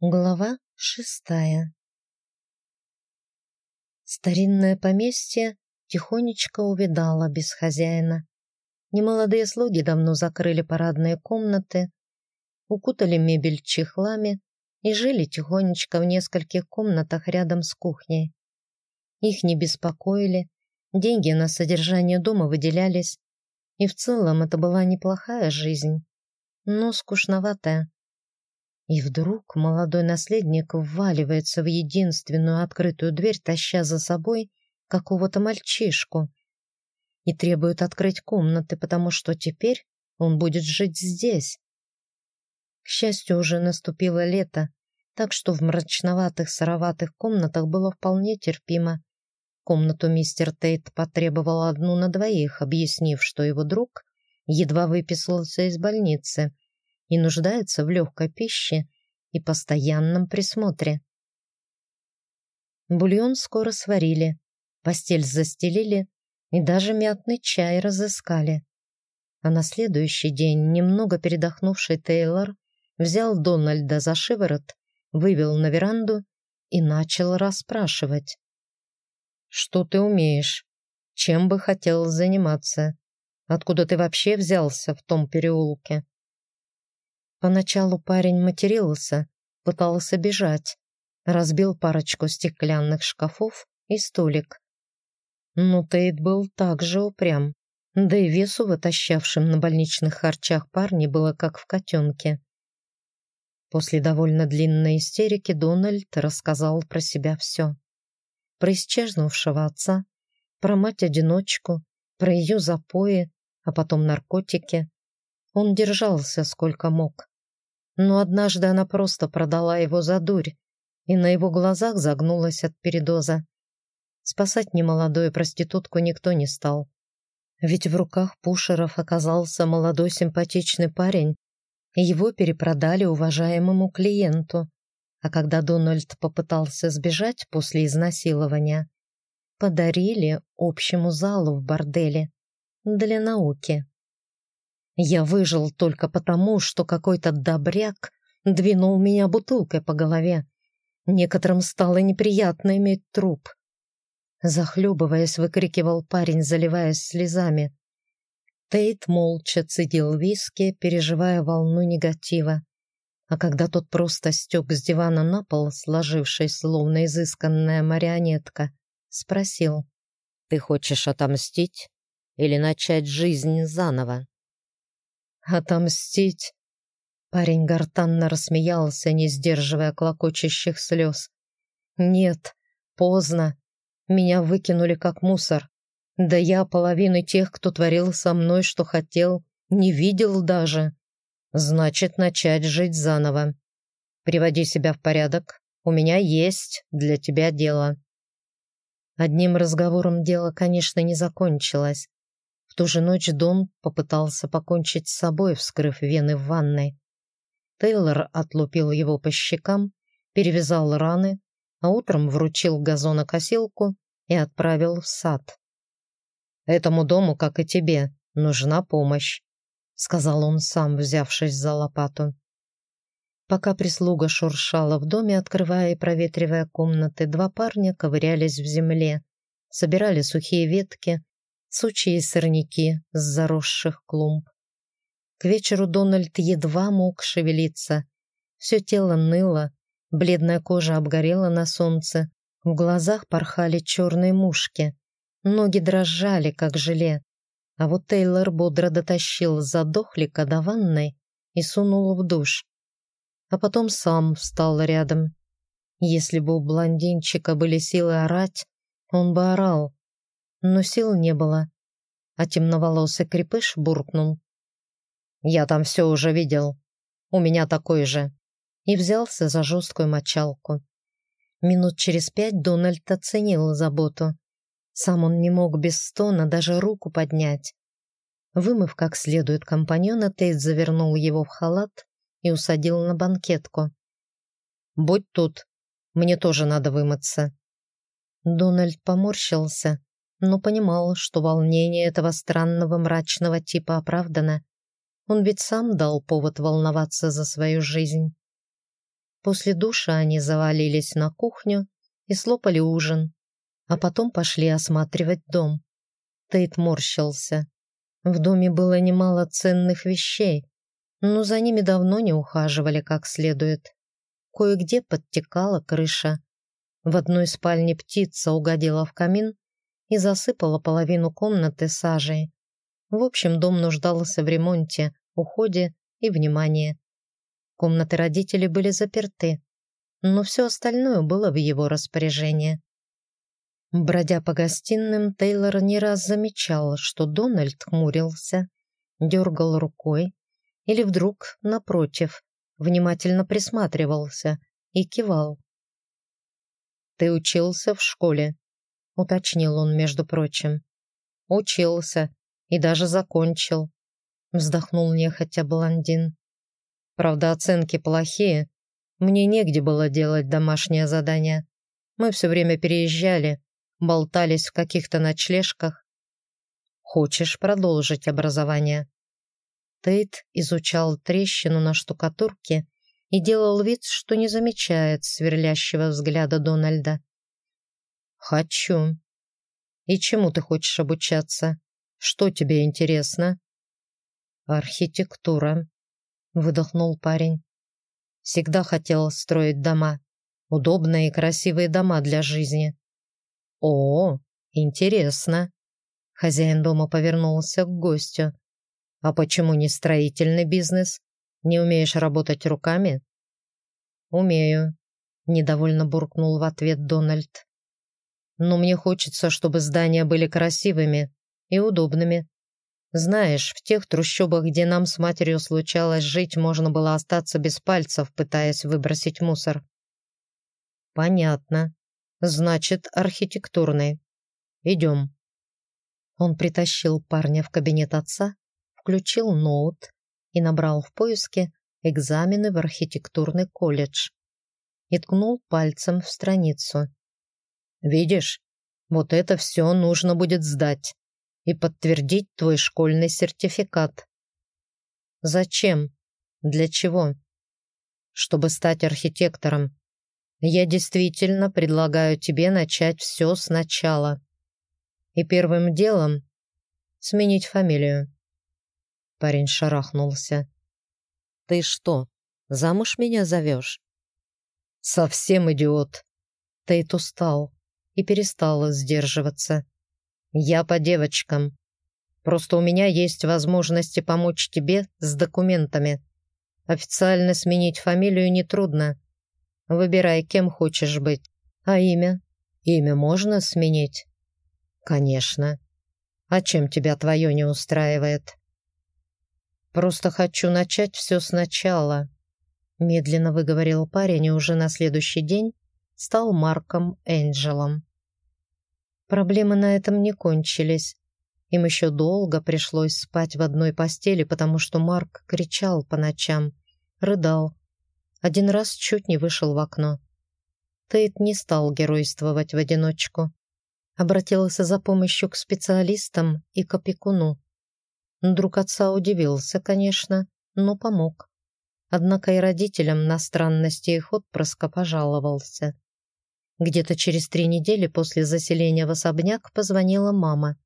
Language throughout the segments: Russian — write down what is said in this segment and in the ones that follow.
Глава шестая Старинное поместье тихонечко увидало без хозяина. Немолодые слуги давно закрыли парадные комнаты, укутали мебель чехлами и жили тихонечко в нескольких комнатах рядом с кухней. Их не беспокоили, деньги на содержание дома выделялись, и в целом это была неплохая жизнь, но скучноватая. И вдруг молодой наследник вваливается в единственную открытую дверь, таща за собой какого-то мальчишку, и требует открыть комнаты, потому что теперь он будет жить здесь. К счастью, уже наступило лето, так что в мрачноватых сыроватых комнатах было вполне терпимо. Комнату мистер Тейт потребовал одну на двоих, объяснив, что его друг едва выписался из больницы — и нуждается в легкой пище и постоянном присмотре. Бульон скоро сварили, постель застелили и даже мятный чай разыскали. А на следующий день немного передохнувший Тейлор взял Дональда за шиворот, вывел на веранду и начал расспрашивать. «Что ты умеешь? Чем бы хотел заниматься? Откуда ты вообще взялся в том переулке?» Поначалу парень матерился, пытался бежать, разбил парочку стеклянных шкафов и столик. Но Тейт был также упрям, да и весу вытащавшим на больничных харчах парни было как в котенке. После довольно длинной истерики Дональд рассказал про себя все. Про исчезнувшего отца, про мать-одиночку, про ее запои, а потом наркотики. Он держался сколько мог но однажды она просто продала его за дурь и на его глазах загнулась от передоза. Спасать немолодую проститутку никто не стал. Ведь в руках Пушеров оказался молодой симпатичный парень, и его перепродали уважаемому клиенту. А когда Дональд попытался сбежать после изнасилования, подарили общему залу в борделе для науки. Я выжил только потому, что какой-то добряк двинул меня бутылкой по голове. Некоторым стало неприятно иметь труп. Захлебываясь, выкрикивал парень, заливаясь слезами. Тейт молча цедил виски, переживая волну негатива. А когда тот просто стек с дивана на пол, сложившись словно изысканная марионетка, спросил, «Ты хочешь отомстить или начать жизнь заново?» Отомстить. Парень гортанно рассмеялся, не сдерживая клокочущих слез. Нет, поздно. Меня выкинули как мусор. Да я половины тех, кто творил со мной, что хотел, не видел даже. Значит, начать жить заново. Приводи себя в порядок. У меня есть для тебя дело. Одним разговором дело, конечно, не закончилось ту же ночь Дон попытался покончить с собой, вскрыв вены в ванной. Тейлор отлупил его по щекам, перевязал раны, а утром вручил газонокосилку и отправил в сад. «Этому дому, как и тебе, нужна помощь», — сказал он сам, взявшись за лопату. Пока прислуга шуршала в доме, открывая и проветривая комнаты, два парня ковырялись в земле, собирали сухие ветки, сучьи сорняки с заросших клумб. К вечеру Дональд едва мог шевелиться. Все тело ныло, бледная кожа обгорела на солнце, в глазах порхали черные мушки, ноги дрожали, как желе. А вот Тейлор бодро дотащил задохлика до ванной и сунул в душ. А потом сам встал рядом. Если бы у блондинчика были силы орать, он бы орал, но сил не было, а темноволосый крепыш буркнул. «Я там все уже видел. У меня такой же». И взялся за жесткую мочалку. Минут через пять Дональд оценил заботу. Сам он не мог без стона даже руку поднять. Вымыв как следует компаньона, Тейт завернул его в халат и усадил на банкетку. «Будь тут, мне тоже надо вымыться». Дональд поморщился, но понимал, что волнение этого странного мрачного типа оправдано. Он ведь сам дал повод волноваться за свою жизнь. После душа они завалились на кухню и слопали ужин, а потом пошли осматривать дом. Тейт морщился. В доме было немало ценных вещей, но за ними давно не ухаживали как следует. Кое-где подтекала крыша. В одной спальне птица угодила в камин и засыпала половину комнаты сажей. В общем, дом нуждался в ремонте, уходе и внимании. Комнаты родителей были заперты, но все остальное было в его распоряжении. Бродя по гостиным, Тейлор не раз замечал, что Дональд хмурился, дергал рукой или вдруг, напротив, внимательно присматривался и кивал. «Ты учился в школе?» — уточнил он, между прочим. «Учился и даже закончил», — вздохнул нехотя блондин. «Правда, оценки плохие. Мне негде было делать домашнее задание. Мы все время переезжали, болтались в каких-то ночлежках. Хочешь продолжить образование?» Тейт изучал трещину на штукатурке и делал вид, что не замечает сверлящего взгляда Дональда. «Хочу. И чему ты хочешь обучаться? Что тебе интересно?» «Архитектура», — выдохнул парень. «Всегда хотел строить дома. Удобные и красивые дома для жизни. «О, интересно!» Хозяин дома повернулся к гостю. «А почему не строительный бизнес? Не умеешь работать руками?» «Умею», — недовольно буркнул в ответ Дональд. «Но мне хочется, чтобы здания были красивыми и удобными. Знаешь, в тех трущобах, где нам с матерью случалось жить, можно было остаться без пальцев, пытаясь выбросить мусор». «Понятно», Значит, архитектурный. Идем. Он притащил парня в кабинет отца, включил ноут и набрал в поиске экзамены в архитектурный колледж и ткнул пальцем в страницу. «Видишь, вот это все нужно будет сдать и подтвердить твой школьный сертификат». «Зачем? Для чего?» «Чтобы стать архитектором. Я действительно предлагаю тебе начать все сначала. И первым делом сменить фамилию. Парень шарахнулся. Ты что, замуж меня зовешь? Совсем идиот. Тейт устал и перестал сдерживаться. Я по девочкам. Просто у меня есть возможности помочь тебе с документами. Официально сменить фамилию нетрудно. Выбирай, кем хочешь быть. А имя? Имя можно сменить? Конечно. А чем тебя твое не устраивает? Просто хочу начать все сначала. Медленно выговорил парень и уже на следующий день стал Марком Энджелом. Проблемы на этом не кончились. Им еще долго пришлось спать в одной постели, потому что Марк кричал по ночам, рыдал, один раз чуть не вышел в окно. Тейт не стал геройствовать в одиночку. Обратился за помощью к специалистам и к опекуну. Друг отца удивился, конечно, но помог. Однако и родителям на странности их отпрыска пожаловался. Где-то через три недели после заселения в особняк позвонила мама.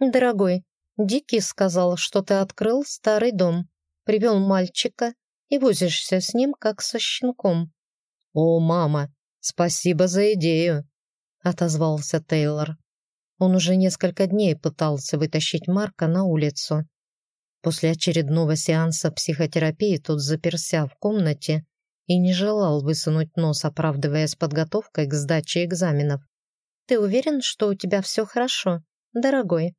«Дорогой, Дикий сказал, что ты открыл старый дом, привел мальчика и возишься с ним, как со щенком». «О, мама, спасибо за идею», — отозвался Тейлор. Он уже несколько дней пытался вытащить Марка на улицу. После очередного сеанса психотерапии тот заперся в комнате и не желал высунуть нос, оправдываясь подготовкой к сдаче экзаменов. «Ты уверен, что у тебя все хорошо, дорогой?»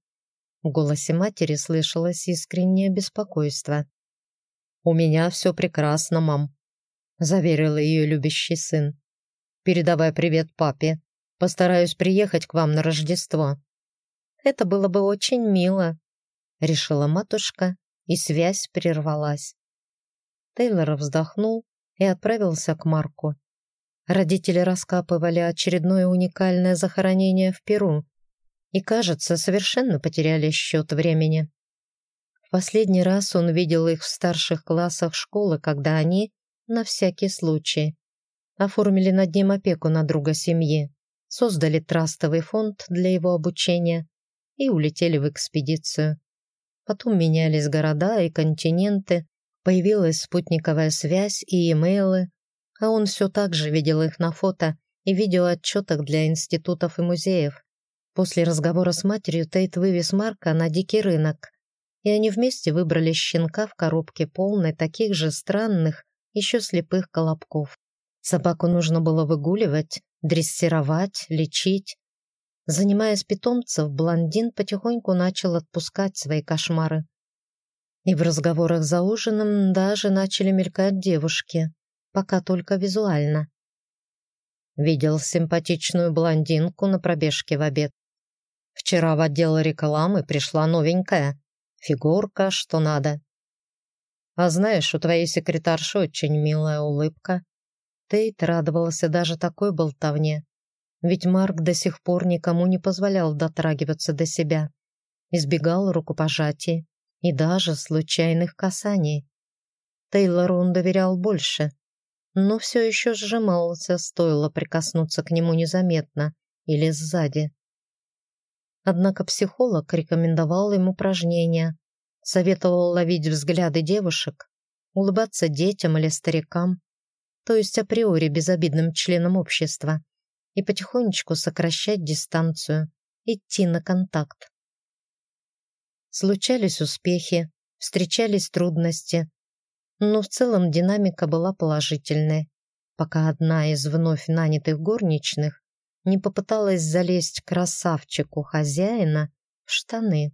В голосе матери слышалось искреннее беспокойство. «У меня все прекрасно, мам», — заверил ее любящий сын. «Передавай привет папе. Постараюсь приехать к вам на Рождество». «Это было бы очень мило», — решила матушка, и связь прервалась. Тейлор вздохнул и отправился к Марку. Родители раскапывали очередное уникальное захоронение в Перу и, кажется, совершенно потеряли счет времени. Последний раз он видел их в старших классах школы, когда они на всякий случай. Оформили над ним опеку на друга семьи, создали трастовый фонд для его обучения и улетели в экспедицию. Потом менялись города и континенты, появилась спутниковая связь и имейлы, а он все так же видел их на фото и видеоотчетах для институтов и музеев. После разговора с матерью Тейт вывез Марка на дикий рынок, и они вместе выбрали щенка в коробке полной таких же странных, еще слепых колобков. Собаку нужно было выгуливать, дрессировать, лечить, Занимаясь питомцев, блондин потихоньку начал отпускать свои кошмары. И в разговорах за ужином даже начали мелькать девушки, пока только визуально. Видел симпатичную блондинку на пробежке в обед. Вчера в отдел рекламы пришла новенькая. Фигурка, что надо. А знаешь, у твоей секретарши очень милая улыбка. Тейт радовался даже такой болтовне. Ведь Марк до сих пор никому не позволял дотрагиваться до себя, избегал рукопожатий и даже случайных касаний. Тейлору он доверял больше, но все еще сжимался, стоило прикоснуться к нему незаметно или сзади. Однако психолог рекомендовал им упражнения, советовал ловить взгляды девушек, улыбаться детям или старикам, то есть априори безобидным членам общества и потихонечку сокращать дистанцию, идти на контакт. Случались успехи, встречались трудности, но в целом динамика была положительной, пока одна из вновь нанятых горничных не попыталась залезть красавчику хозяина в штаны.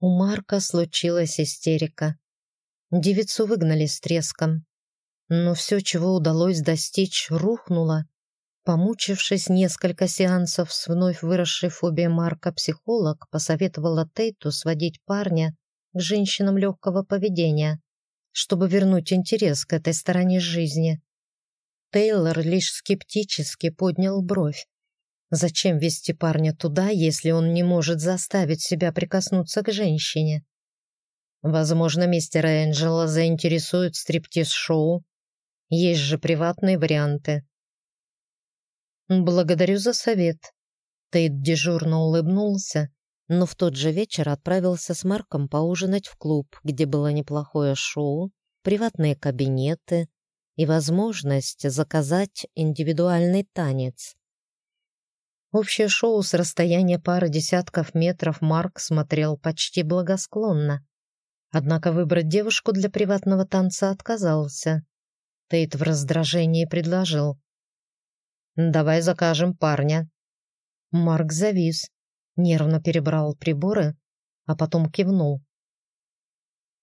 У Марка случилась истерика. Девицу выгнали с треском. Но все, чего удалось достичь, рухнуло, Помучившись несколько сеансов с вновь выросшей фобией Марка, психолог посоветовала Тейту сводить парня к женщинам легкого поведения, чтобы вернуть интерес к этой стороне жизни. Тейлор лишь скептически поднял бровь. Зачем вести парня туда, если он не может заставить себя прикоснуться к женщине? Возможно, мистера Энджела заинтересует стриптиз-шоу. Есть же приватные варианты. «Благодарю за совет». Тейт дежурно улыбнулся, но в тот же вечер отправился с Марком поужинать в клуб, где было неплохое шоу, приватные кабинеты и возможность заказать индивидуальный танец. Общее шоу с расстояния пары десятков метров Марк смотрел почти благосклонно. Однако выбрать девушку для приватного танца отказался. Тейт в раздражении предложил. Давай закажем парня». Марк завис, нервно перебрал приборы, а потом кивнул.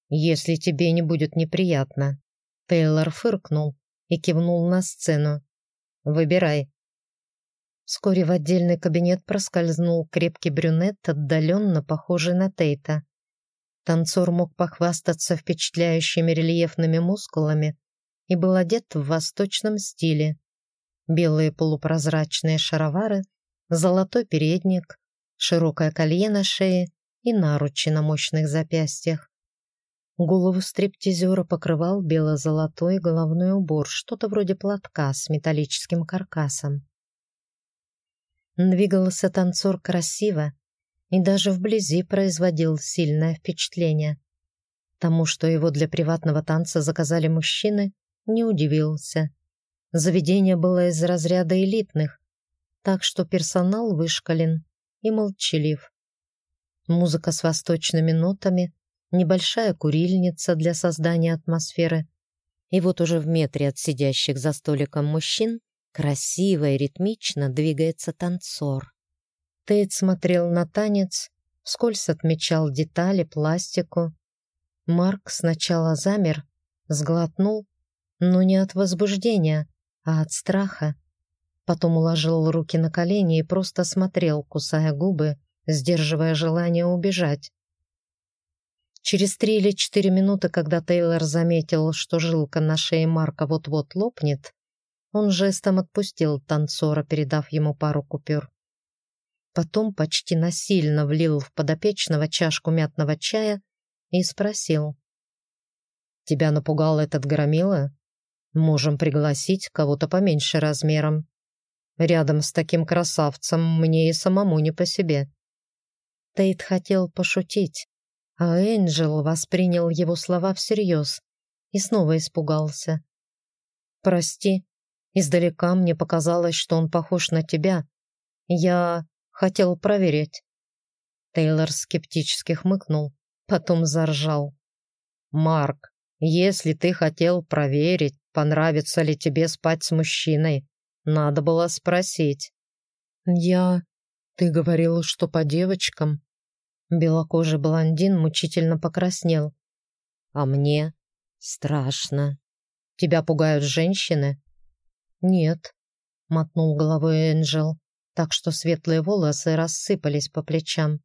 «Если тебе не будет неприятно». Тейлор фыркнул и кивнул на сцену. «Выбирай». Вскоре в отдельный кабинет проскользнул крепкий брюнет, отдаленно похожий на Тейта. Танцор мог похвастаться впечатляющими рельефными мускулами и был одет в восточном стиле белые полупрозрачные шаровары, золотой передник, широкое колье на шее и наручи на мощных запястьях. Голову стриптизера покрывал бело-золотой головной убор, что-то вроде платка с металлическим каркасом. Двигался танцор красиво и даже вблизи производил сильное впечатление. Тому, что его для приватного танца заказали мужчины, не удивился. Заведение было из разряда элитных, так что персонал вышкален и молчалив. Музыка с восточными нотами, небольшая курильница для создания атмосферы. И вот уже в метре от сидящих за столиком мужчин красиво и ритмично двигается танцор. Тейт смотрел на танец, вскользь отмечал детали, пластику. Марк сначала замер, сглотнул, но не от возбуждения, а от страха. Потом уложил руки на колени и просто смотрел, кусая губы, сдерживая желание убежать. Через три или четыре минуты, когда Тейлор заметил, что жилка на шее Марка вот-вот лопнет, он жестом отпустил танцора, передав ему пару купюр. Потом почти насильно влил в подопечного чашку мятного чая и спросил. «Тебя напугал этот громила?» Можем пригласить кого-то поменьше размером. Рядом с таким красавцем мне и самому не по себе». Тейт хотел пошутить, а Энджел воспринял его слова всерьез и снова испугался. «Прости, издалека мне показалось, что он похож на тебя. Я хотел проверить». Тейлор скептически хмыкнул, потом заржал. «Марк, если ты хотел проверить, понравится ли тебе спать с мужчиной, надо было спросить». «Я... Ты говорил, что по девочкам?» Белокожий блондин мучительно покраснел. «А мне страшно. Тебя пугают женщины?» «Нет», — мотнул головой Энджел, так что светлые волосы рассыпались по плечам.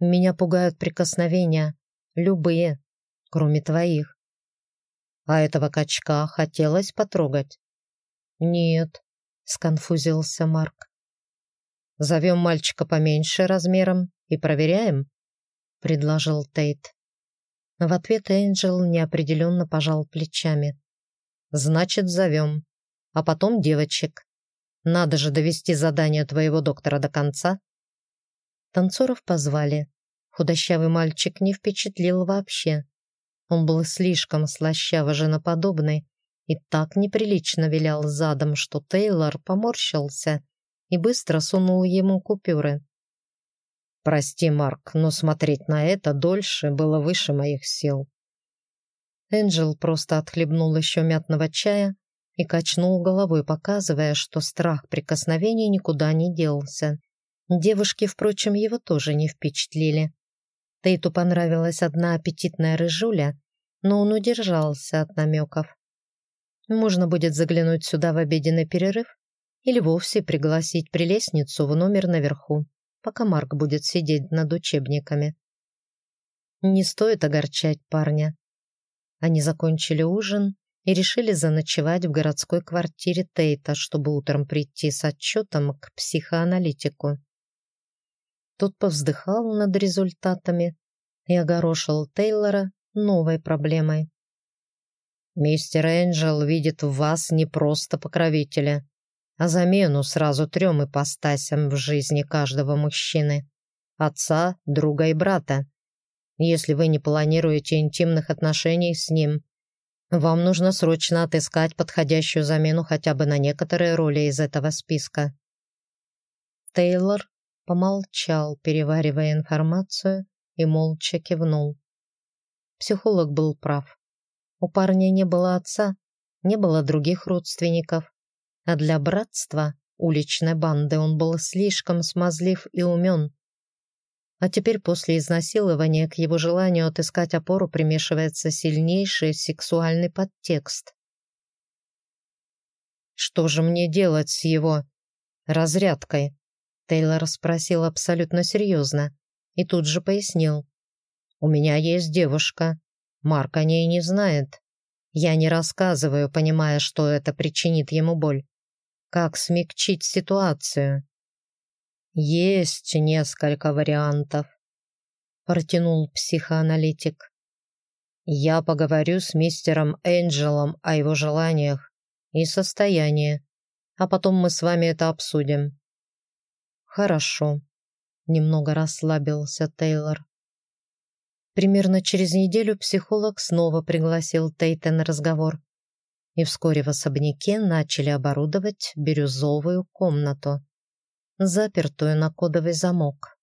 «Меня пугают прикосновения, любые, кроме твоих. А этого качка хотелось потрогать?» «Нет», — сконфузился Марк. «Зовем мальчика поменьше размером и проверяем?» — предложил Тейт. В ответ Энджел неопределенно пожал плечами. «Значит, зовем. А потом девочек. Надо же довести задание твоего доктора до конца». Танцоров позвали. Худощавый мальчик не впечатлил вообще. Он был слишком слащаво женоподобный и так неприлично вилял задом, что Тейлор поморщился и быстро сунул ему купюры. «Прости, Марк, но смотреть на это дольше было выше моих сил». Энджел просто отхлебнул еще мятного чая и качнул головой, показывая, что страх прикосновений никуда не делся. Девушки, впрочем, его тоже не впечатлили. Тейту понравилась одна аппетитная рыжуля, но он удержался от намеков. Можно будет заглянуть сюда в обеденный перерыв или вовсе пригласить прелестницу в номер наверху, пока Марк будет сидеть над учебниками. Не стоит огорчать парня. Они закончили ужин и решили заночевать в городской квартире Тейта, чтобы утром прийти с отчетом к психоаналитику. Тот повздыхал над результатами и огорошил Тейлора новой проблемой. «Мистер Энджел видит в вас не просто покровителя, а замену сразу трем ипостасям в жизни каждого мужчины — отца, друга и брата. Если вы не планируете интимных отношений с ним, вам нужно срочно отыскать подходящую замену хотя бы на некоторые роли из этого списка. Тейлор помолчал, переваривая информацию, и молча кивнул. Психолог был прав. У парня не было отца, не было других родственников, а для братства, уличной банды, он был слишком смазлив и умен. А теперь после изнасилования к его желанию отыскать опору примешивается сильнейший сексуальный подтекст. «Что же мне делать с его разрядкой?» Тейлор спросил абсолютно серьезно и тут же пояснил. «У меня есть девушка. Марк о ней не знает. Я не рассказываю, понимая, что это причинит ему боль. Как смягчить ситуацию? Есть несколько вариантов, протянул психоаналитик. Я поговорю с мистером Энджелом о его желаниях и состоянии, а потом мы с вами это обсудим. Хорошо. Немного расслабился Тейлор. Примерно через неделю психолог снова пригласил Тейта на разговор и вскоре в особняке начали оборудовать бирюзовую комнату, запертую на кодовый замок.